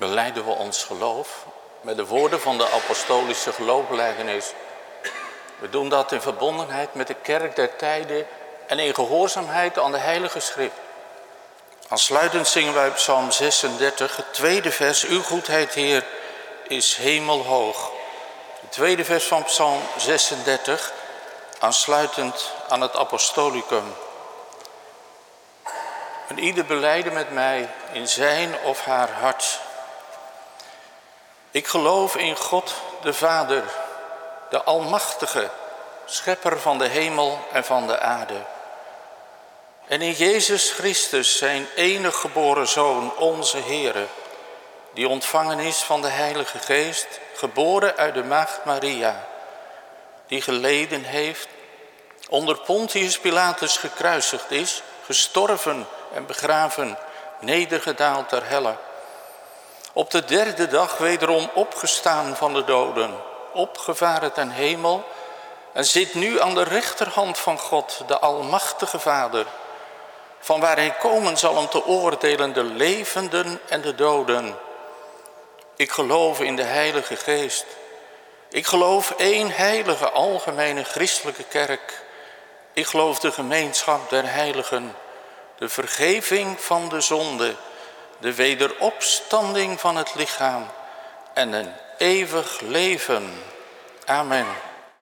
beleiden we ons geloof met de woorden van de apostolische geloofbelijdenis. We doen dat in verbondenheid met de kerk der tijden en in gehoorzaamheid aan de Heilige Schrift. Aansluitend zingen wij Psalm 36, het tweede vers. Uw goedheid, Heer, is hemelhoog. Het tweede vers van Psalm 36, aansluitend aan het apostolicum. En ieder beleiden met mij in zijn of haar hart. Ik geloof in God de Vader, de Almachtige, Schepper van de hemel en van de aarde. En in Jezus Christus, zijn enige geboren Zoon, onze Heere, die ontvangen is van de Heilige Geest, geboren uit de Maagd Maria, die geleden heeft, onder Pontius Pilatus gekruisigd is, gestorven en begraven, nedergedaald ter helle. Op de derde dag wederom opgestaan van de doden, opgevaren ten hemel en zit nu aan de rechterhand van God, de Almachtige Vader, van waar hij komen zal om te oordelen de levenden en de doden. Ik geloof in de Heilige Geest. Ik geloof één heilige algemene christelijke kerk. Ik geloof de gemeenschap der heiligen, de vergeving van de zonde, de wederopstanding van het lichaam en een eeuwig leven. Amen.